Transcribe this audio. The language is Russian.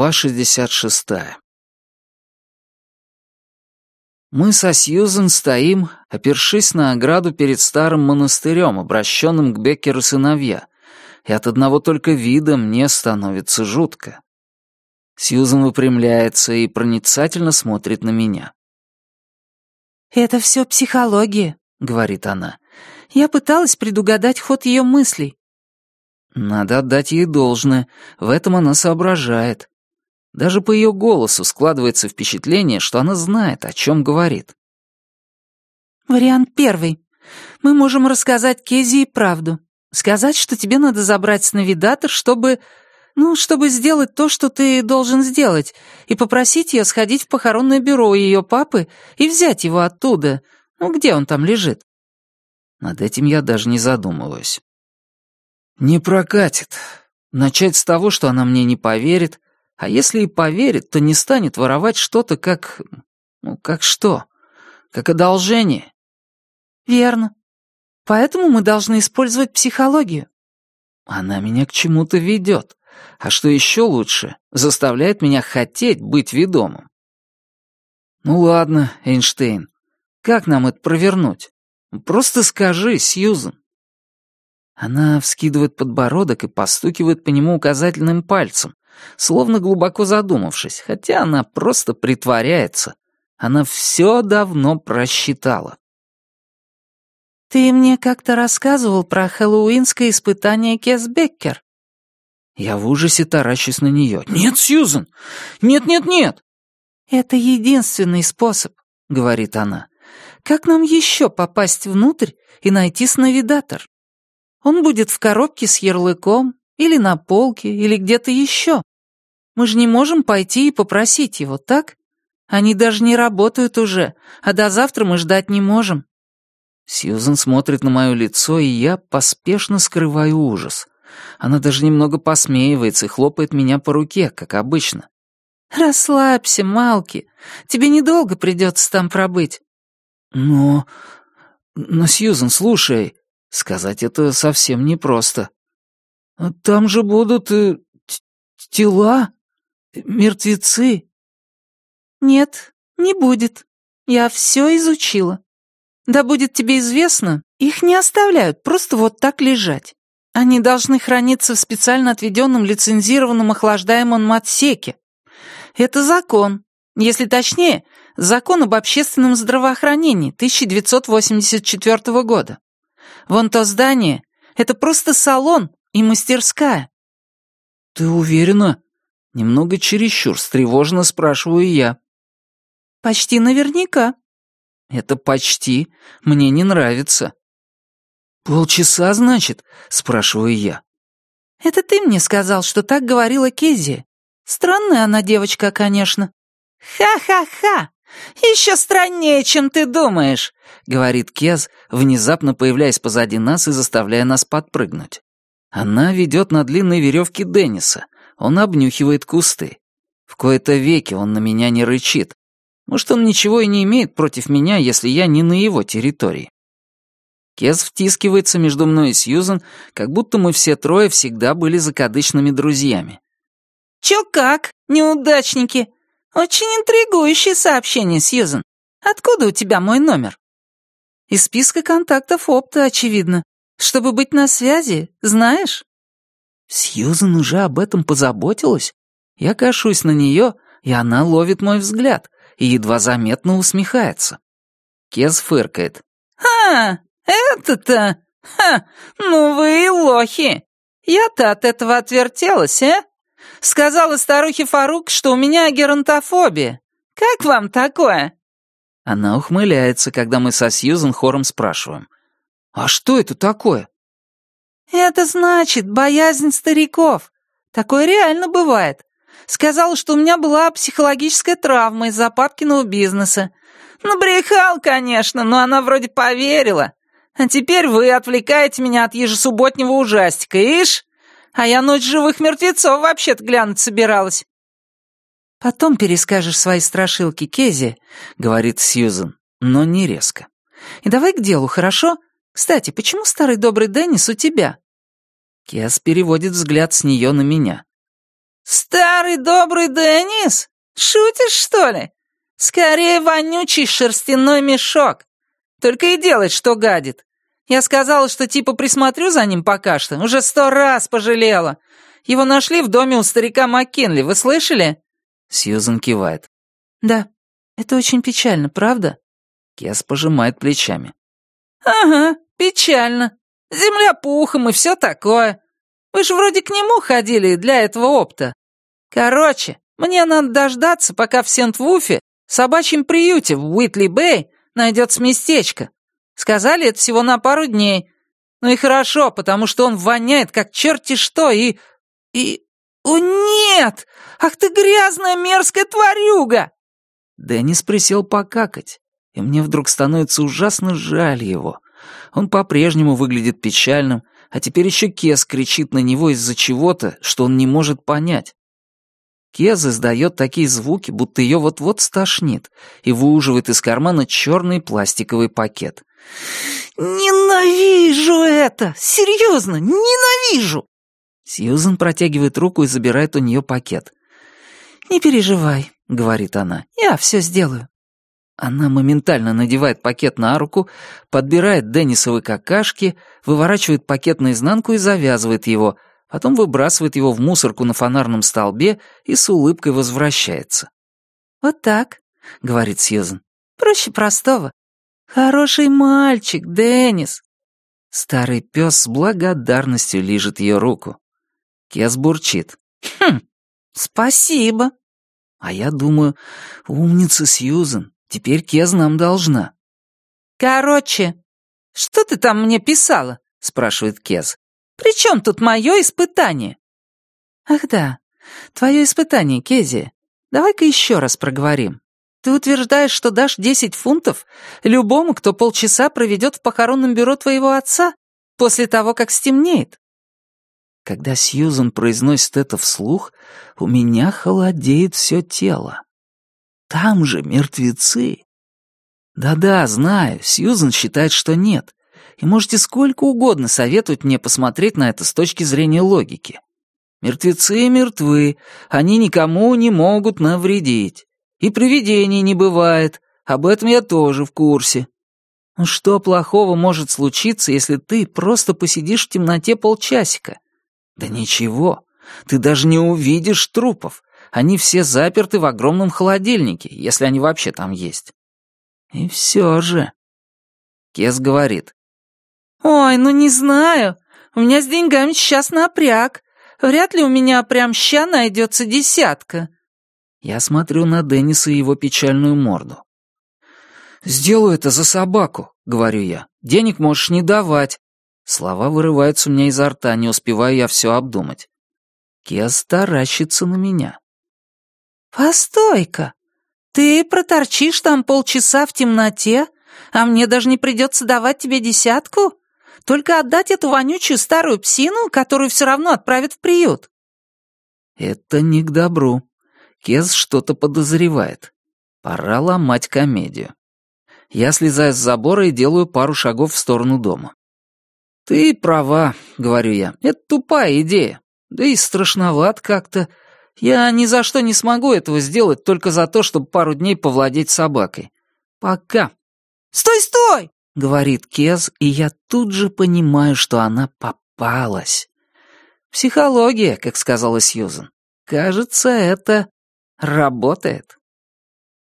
Глава 66. Мы со Сьюзен стоим, опершись на ограду перед старым монастырем, обращенным к Беккеру сыновья, и от одного только вида мне становится жутко. Сьюзен выпрямляется и проницательно смотрит на меня. «Это все психология», — говорит она. «Я пыталась предугадать ход ее мыслей». Надо отдать ей должное, в этом она соображает. Даже по ее голосу складывается впечатление, что она знает, о чем говорит. Вариант первый. Мы можем рассказать Кези правду. Сказать, что тебе надо забрать сновидатор, чтобы... Ну, чтобы сделать то, что ты должен сделать, и попросить ее сходить в похоронное бюро ее папы и взять его оттуда. Ну, где он там лежит? Над этим я даже не задумываюсь. Не прокатит. Начать с того, что она мне не поверит, а если и поверит, то не станет воровать что-то как... Ну, как что? Как одолжение. Верно. Поэтому мы должны использовать психологию. Она меня к чему-то ведет. А что еще лучше, заставляет меня хотеть быть ведомым. Ну ладно, Эйнштейн, как нам это провернуть? Просто скажи, Сьюзен. Она вскидывает подбородок и постукивает по нему указательным пальцем, словно глубоко задумавшись, хотя она просто притворяется. Она все давно просчитала. «Ты мне как-то рассказывал про хэллоуинское испытание Кесбеккер». Я в ужасе таращусь на нее. «Нет, Сьюзен! Нет-нет-нет!» «Это единственный способ», — говорит она. «Как нам еще попасть внутрь и найти сновидатор? Он будет в коробке с ярлыком, или на полке, или где-то еще. Мы же не можем пойти и попросить его, так? Они даже не работают уже, а до завтра мы ждать не можем». Сьюзен смотрит на мое лицо, и я поспешно скрываю ужас. Она даже немного посмеивается и хлопает меня по руке, как обычно. «Расслабься, Малки. Тебе недолго придется там пробыть». «Но... но, Сьюзен, слушай, сказать это совсем непросто. Там же будут э, тела, мертвецы. Нет, не будет. Я все изучила. Да будет тебе известно, их не оставляют просто вот так лежать. Они должны храниться в специально отведенном лицензированном охлаждаемом отсеке. Это закон. Если точнее, закон об общественном здравоохранении 1984 года. Вон то здание — это просто салон и мастерская. «Ты уверена?» Немного чересчур встревоженно спрашиваю я. «Почти наверняка». «Это почти. Мне не нравится». «Полчаса, значит?» — спрашиваю я. «Это ты мне сказал, что так говорила Кези. Странная она девочка, конечно». «Ха-ха-ха! Еще страннее, чем ты думаешь», — говорит Кез, внезапно появляясь позади нас и заставляя нас подпрыгнуть. Она ведет на длинной веревке Денниса. Он обнюхивает кусты. В кои-то веки он на меня не рычит. Может, он ничего и не имеет против меня, если я не на его территории. Кез втискивается между мной и Сьюзен, как будто мы все трое всегда были закадычными друзьями. «Чё как, неудачники? Очень интригующее сообщение, Сьюзен. Откуда у тебя мой номер?» «Из списка контактов опта, очевидно. Чтобы быть на связи, знаешь?» Сьюзен уже об этом позаботилась. Я кашусь на нее, и она ловит мой взгляд и едва заметно усмехается. Кез фыркает. «Ха, это-то... Ха, ну вы и лохи. Я-то от этого отвертелась, а? Сказала старухе Фарук, что у меня геронтофобия. Как вам такое?» Она ухмыляется, когда мы со Сьюзен хором спрашиваем. «А что это такое?» «Это значит боязнь стариков. Такое реально бывает. Сказала, что у меня была психологическая травма из-за папкиного бизнеса. Набрехал, конечно, но она вроде поверила. А теперь вы отвлекаете меня от ежесубботнего ужастика, ишь? А я ночь живых мертвецов вообще-то глянуть собиралась». «Потом перескажешь свои страшилки Кези», — говорит Сьюзен, но не резко. «И давай к делу, хорошо? Кстати, почему старый добрый Деннис у тебя?» Кес переводит взгляд с нее на меня. «Старый добрый Деннис? Шутишь, что ли? Скорее вонючий шерстяной мешок. Только и делать, что гадит. Я сказала, что типа присмотрю за ним пока что. Уже сто раз пожалела. Его нашли в доме у старика Маккинли, вы слышали?» Сьюзен кивает. «Да, это очень печально, правда?» Кес пожимает плечами. «Ага, печально. Земля пухом и все такое. Вы же вроде к нему ходили для этого опта. Короче, мне надо дождаться, пока в Сент-Вуфе, собачьем приюте в Уитли-Бэй, найдется местечко. Сказали, это всего на пару дней. Ну и хорошо, потому что он воняет, как черти что, и... и... О, нет! Ах ты грязная мерзкая тварюга! Деннис присел покакать, и мне вдруг становится ужасно жаль его. Он по-прежнему выглядит печальным, а теперь еще Кес кричит на него из-за чего-то, что он не может понять. Кез издает такие звуки, будто ее вот-вот стошнит, и выуживает из кармана черный пластиковый пакет. «Ненавижу это! Серьезно, ненавижу!» Сьюзен протягивает руку и забирает у нее пакет. «Не переживай», — говорит она, — «я все сделаю». Она моментально надевает пакет на руку, подбирает Деннисовы какашки, выворачивает пакет наизнанку и завязывает его, потом выбрасывает его в мусорку на фонарном столбе и с улыбкой возвращается. «Вот так», — говорит Сьюзен. «Проще простого. Хороший мальчик, Деннис». Старый пес с благодарностью лижет ее руку. Кес бурчит. «Хм, спасибо». А я думаю, умница Сьюзен, Теперь Кез нам должна». «Короче, что ты там мне писала?» — спрашивает Кез. «При чем тут мое испытание?» «Ах да, твое испытание, Кези. Давай-ка еще раз проговорим. Ты утверждаешь, что дашь десять фунтов любому, кто полчаса проведет в похоронном бюро твоего отца после того, как стемнеет?» Когда Сьюзан произносит это вслух, у меня холодеет все тело. Там же мертвецы. Да-да, знаю, Сьюзен считает, что нет. И можете сколько угодно советовать мне посмотреть на это с точки зрения логики. Мертвецы мертвы, они никому не могут навредить. И привидений не бывает, об этом я тоже в курсе. Ну что плохого может случиться, если ты просто посидишь в темноте полчасика? Да ничего, ты даже не увидишь трупов, они все заперты в огромном холодильнике, если они вообще там есть. И все же... Кес говорит. «Ой, ну не знаю. У меня с деньгами сейчас напряг. Вряд ли у меня прям ща найдется десятка». Я смотрю на Денниса и его печальную морду. «Сделаю это за собаку», — говорю я. «Денег можешь не давать». Слова вырываются у меня изо рта, не успеваю я все обдумать. Кес таращится на меня. «Постой-ка! Ты проторчишь там полчаса в темноте, а мне даже не придется давать тебе десятку? Только отдать эту вонючую старую псину, которую все равно отправят в приют». «Это не к добру. Кез что-то подозревает. Пора ломать комедию. Я слезаю с забора и делаю пару шагов в сторону дома. «Ты права», — говорю я, — «это тупая идея. Да и страшноват как-то. Я ни за что не смогу этого сделать только за то, чтобы пару дней повладеть собакой. Пока. «Стой, стой!» — говорит Кез, и я тут же понимаю, что она попалась. Психология, как сказала Сьюзен. Кажется, это работает.